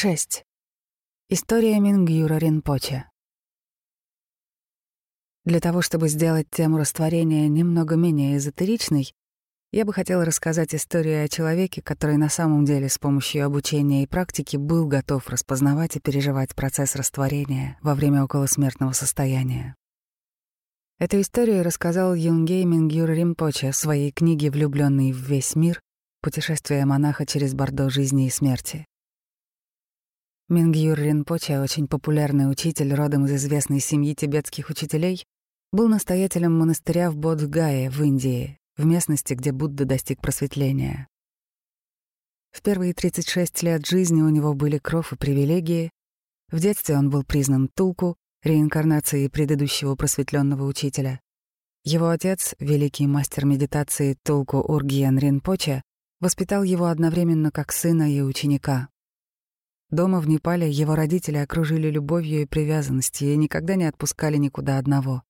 6. История Мингюра Ринпоче. Для того, чтобы сделать тему растворения немного менее эзотеричной, я бы хотела рассказать историю о человеке, который на самом деле с помощью обучения и практики был готов распознавать и переживать процесс растворения во время околосмертного состояния. Эту историю рассказал Юнгей Мингюр Римпоче в своей книге «Влюбленный в весь мир. Путешествие монаха через бордо жизни и смерти». Мингюр Ринпоче, очень популярный учитель, родом из известной семьи тибетских учителей, был настоятелем монастыря в Бодхгае в Индии, в местности, где Будда достиг просветления. В первые 36 лет жизни у него были кров и привилегии. В детстве он был признан Тулку, реинкарнацией предыдущего просветленного учителя. Его отец, великий мастер медитации Тулку Ургиен Ринпоче, воспитал его одновременно как сына и ученика. Дома в Непале его родители окружили любовью и привязанностью и никогда не отпускали никуда одного.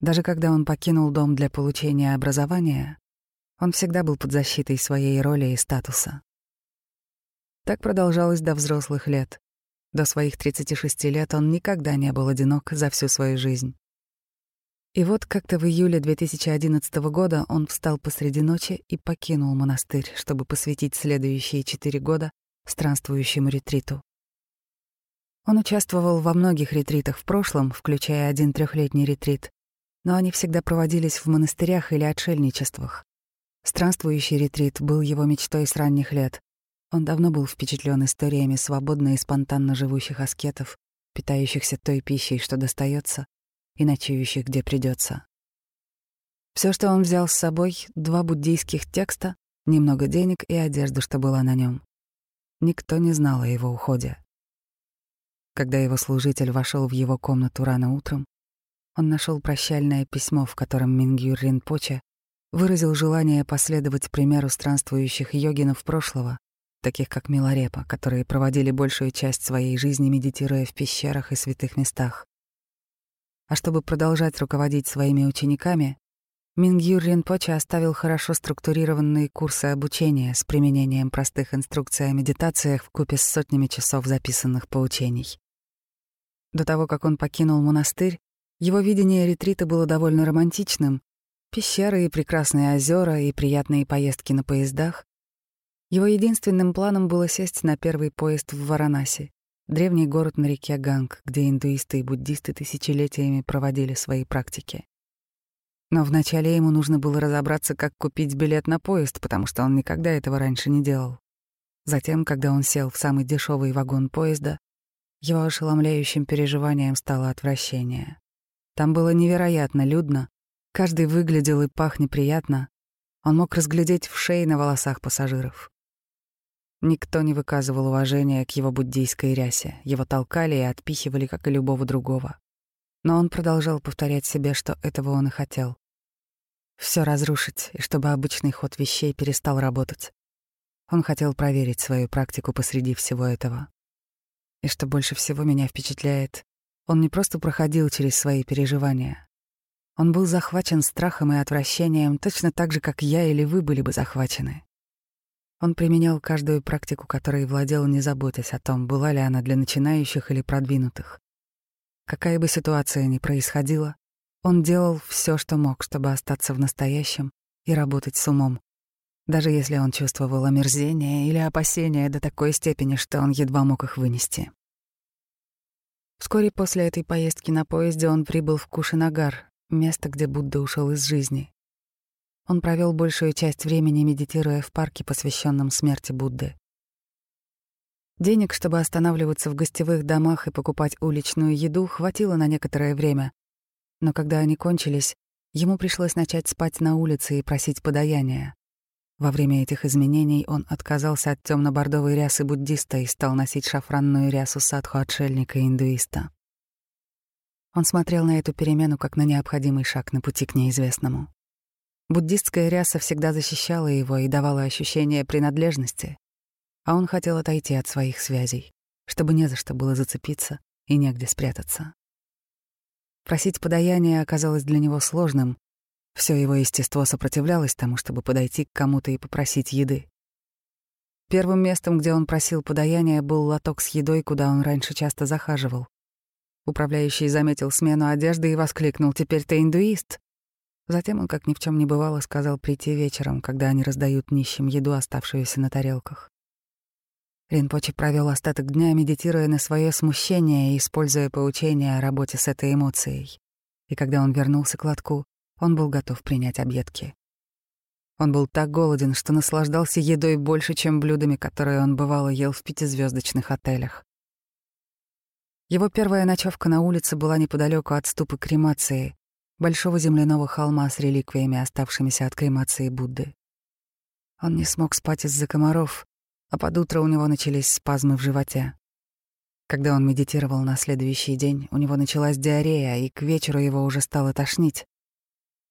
Даже когда он покинул дом для получения образования, он всегда был под защитой своей роли и статуса. Так продолжалось до взрослых лет. До своих 36 лет он никогда не был одинок за всю свою жизнь. И вот как-то в июле 2011 года он встал посреди ночи и покинул монастырь, чтобы посвятить следующие четыре года странствующему ретриту. Он участвовал во многих ретритах в прошлом, включая один трехлетний ретрит, но они всегда проводились в монастырях или отшельничествах. Странствующий ретрит был его мечтой с ранних лет. Он давно был впечатлен историями свободно и спонтанно живущих аскетов, питающихся той пищей, что достается, и ночующих, где придется. Все, что он взял с собой, два буддийских текста, немного денег и одежду, что была на нем. Никто не знал о его уходе. Когда его служитель вошел в его комнату рано утром, он нашел прощальное письмо, в котором Мингюр Ринпоче выразил желание последовать примеру странствующих йогинов прошлого, таких как Миларепа, которые проводили большую часть своей жизни, медитируя в пещерах и святых местах. А чтобы продолжать руководить своими учениками, Мингюр Ринпоче оставил хорошо структурированные курсы обучения с применением простых инструкций о медитациях в купе с сотнями часов записанных поучений. До того, как он покинул монастырь, его видение ретрита было довольно романтичным. Пещеры и прекрасные озера и приятные поездки на поездах. Его единственным планом было сесть на первый поезд в Варанаси, древний город на реке Ганг, где индуисты и буддисты тысячелетиями проводили свои практики. Но вначале ему нужно было разобраться, как купить билет на поезд, потому что он никогда этого раньше не делал. Затем, когда он сел в самый дешевый вагон поезда, его ошеломляющим переживанием стало отвращение. Там было невероятно людно, каждый выглядел и пах неприятно, он мог разглядеть в шее на волосах пассажиров. Никто не выказывал уважения к его буддийской рясе, его толкали и отпихивали, как и любого другого. Но он продолжал повторять себе, что этого он и хотел все разрушить, и чтобы обычный ход вещей перестал работать. Он хотел проверить свою практику посреди всего этого. И что больше всего меня впечатляет, он не просто проходил через свои переживания. Он был захвачен страхом и отвращением точно так же, как я или вы были бы захвачены. Он применял каждую практику, которой владел, не заботясь о том, была ли она для начинающих или продвинутых. Какая бы ситуация ни происходила, он делал все, что мог, чтобы остаться в настоящем и работать с умом, даже если он чувствовал омерзение или опасения до такой степени, что он едва мог их вынести. Вскоре после этой поездки на поезде он прибыл в Кушинагар, место, где Будда ушел из жизни. Он провел большую часть времени, медитируя в парке, посвященном смерти Будды. Денег, чтобы останавливаться в гостевых домах и покупать уличную еду, хватило на некоторое время, но когда они кончились, ему пришлось начать спать на улице и просить подаяния. Во время этих изменений он отказался от темно-бордовой рясы буддиста и стал носить шафранную рясу садху-отшельника индуиста. Он смотрел на эту перемену как на необходимый шаг на пути к неизвестному. Буддистская ряса всегда защищала его и давала ощущение принадлежности, а он хотел отойти от своих связей, чтобы не за что было зацепиться и негде спрятаться. Просить подаяния оказалось для него сложным. Все его естество сопротивлялось тому, чтобы подойти к кому-то и попросить еды. Первым местом, где он просил подаяния, был лоток с едой, куда он раньше часто захаживал. Управляющий заметил смену одежды и воскликнул «Теперь ты индуист!». Затем он, как ни в чем не бывало, сказал прийти вечером, когда они раздают нищим еду, оставшуюся на тарелках. Ринпоче провел остаток дня, медитируя на свое смущение и используя поучения о работе с этой эмоцией. И когда он вернулся к лотку, он был готов принять объедки. Он был так голоден, что наслаждался едой больше, чем блюдами, которые он бывало ел в пятизвездочных отелях. Его первая ночевка на улице была неподалеку от ступы кремации, большого земляного холма с реликвиями, оставшимися от кремации Будды. Он не смог спать из-за комаров, а под утро у него начались спазмы в животе. Когда он медитировал на следующий день, у него началась диарея, и к вечеру его уже стало тошнить.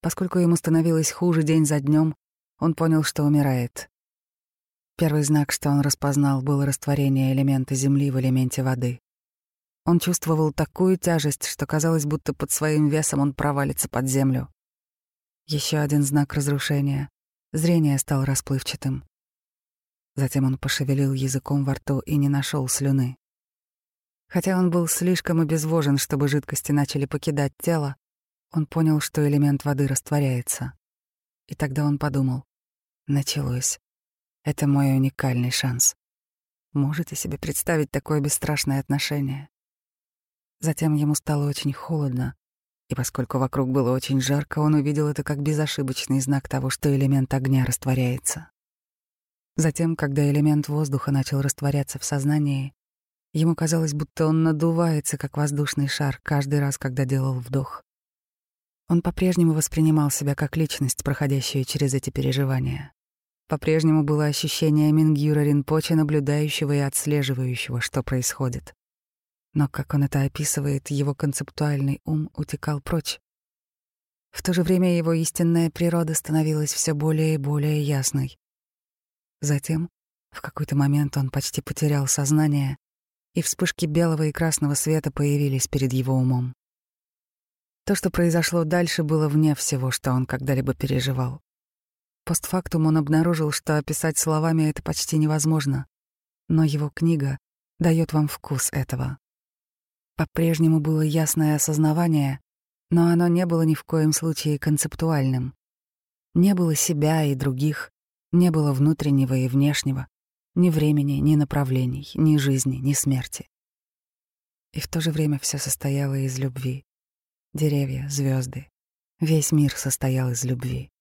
Поскольку ему становилось хуже день за днем, он понял, что умирает. Первый знак, что он распознал, было растворение элемента Земли в элементе воды. Он чувствовал такую тяжесть, что казалось, будто под своим весом он провалится под землю. Еще один знак разрушения. Зрение стало расплывчатым. Затем он пошевелил языком во рту и не нашел слюны. Хотя он был слишком обезвожен, чтобы жидкости начали покидать тело, он понял, что элемент воды растворяется. И тогда он подумал, Началось. Это мой уникальный шанс. Можете себе представить такое бесстрашное отношение? Затем ему стало очень холодно, и поскольку вокруг было очень жарко, он увидел это как безошибочный знак того, что элемент огня растворяется. Затем, когда элемент воздуха начал растворяться в сознании, ему казалось, будто он надувается, как воздушный шар, каждый раз, когда делал вдох. Он по-прежнему воспринимал себя как личность, проходящую через эти переживания. По-прежнему было ощущение Мингюра Ринпоче, наблюдающего и отслеживающего, что происходит. Но, как он это описывает, его концептуальный ум утекал прочь. В то же время его истинная природа становилась все более и более ясной. Затем, в какой-то момент он почти потерял сознание, и вспышки белого и красного света появились перед его умом. То, что произошло дальше, было вне всего, что он когда-либо переживал. Постфактум он обнаружил, что описать словами это почти невозможно, но его книга дает вам вкус этого. По-прежнему было ясное осознавание, но оно не было ни в коем случае концептуальным. Не было себя и других, не было внутреннего и внешнего, ни времени, ни направлений, ни жизни, ни смерти. И в то же время все состояло из любви. Деревья, звезды, весь мир состоял из любви.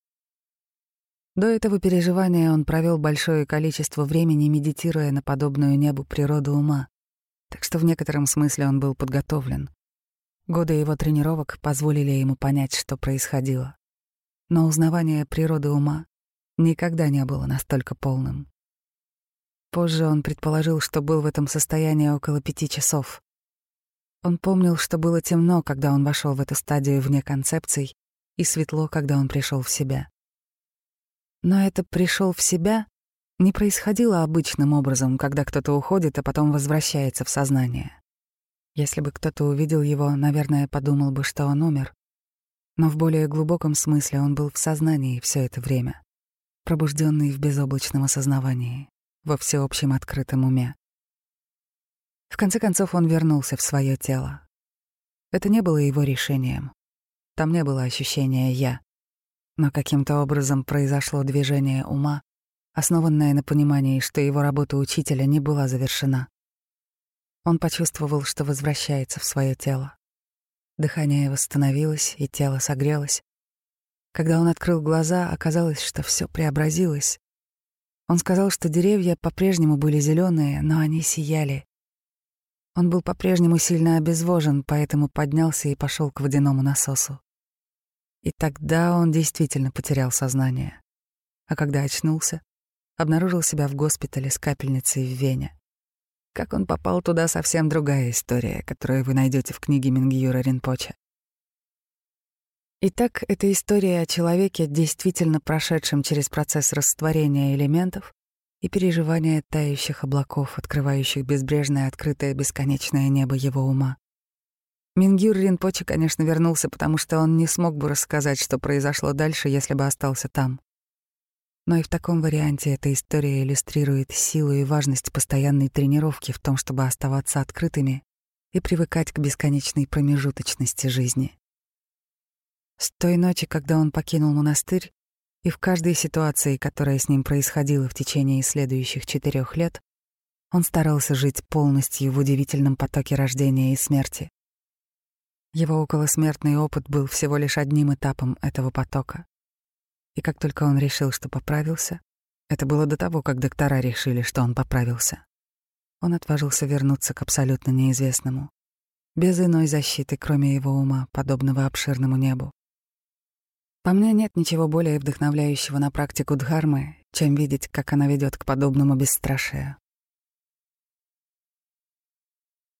До этого переживания он провел большое количество времени, медитируя на подобную небу природу ума, так что в некотором смысле он был подготовлен. Годы его тренировок позволили ему понять, что происходило. Но узнавание природы ума никогда не было настолько полным. Позже он предположил, что был в этом состоянии около пяти часов. Он помнил, что было темно, когда он вошел в эту стадию вне концепций, и светло, когда он пришел в себя. Но это пришел в себя не происходило обычным образом, когда кто-то уходит, а потом возвращается в сознание. Если бы кто-то увидел его, наверное, подумал бы, что он умер. Но в более глубоком смысле он был в сознании все это время, пробужденный в безоблачном осознавании, во всеобщем открытом уме. В конце концов он вернулся в свое тело. Это не было его решением. Там не было ощущения «я». Но каким-то образом произошло движение ума, основанное на понимании, что его работа учителя не была завершена. Он почувствовал, что возвращается в свое тело. Дыхание восстановилось, и тело согрелось. Когда он открыл глаза, оказалось, что все преобразилось. Он сказал, что деревья по-прежнему были зеленые, но они сияли. Он был по-прежнему сильно обезвожен, поэтому поднялся и пошел к водяному насосу. И тогда он действительно потерял сознание. А когда очнулся, обнаружил себя в госпитале с капельницей в Вене. Как он попал туда, совсем другая история, которую вы найдете в книге Мингюра Ринпоче. Итак, это история о человеке, действительно прошедшем через процесс растворения элементов и переживания тающих облаков, открывающих безбрежное открытое бесконечное небо его ума. Мингюр Ринпоче, конечно, вернулся, потому что он не смог бы рассказать, что произошло дальше, если бы остался там. Но и в таком варианте эта история иллюстрирует силу и важность постоянной тренировки в том, чтобы оставаться открытыми и привыкать к бесконечной промежуточности жизни. С той ночи, когда он покинул монастырь, и в каждой ситуации, которая с ним происходила в течение следующих четырех лет, он старался жить полностью в удивительном потоке рождения и смерти. Его околосмертный опыт был всего лишь одним этапом этого потока. И как только он решил, что поправился, это было до того, как доктора решили, что он поправился, он отважился вернуться к абсолютно неизвестному, без иной защиты, кроме его ума, подобного обширному небу. По мне нет ничего более вдохновляющего на практику Дхармы, чем видеть, как она ведет к подобному бесстрашию.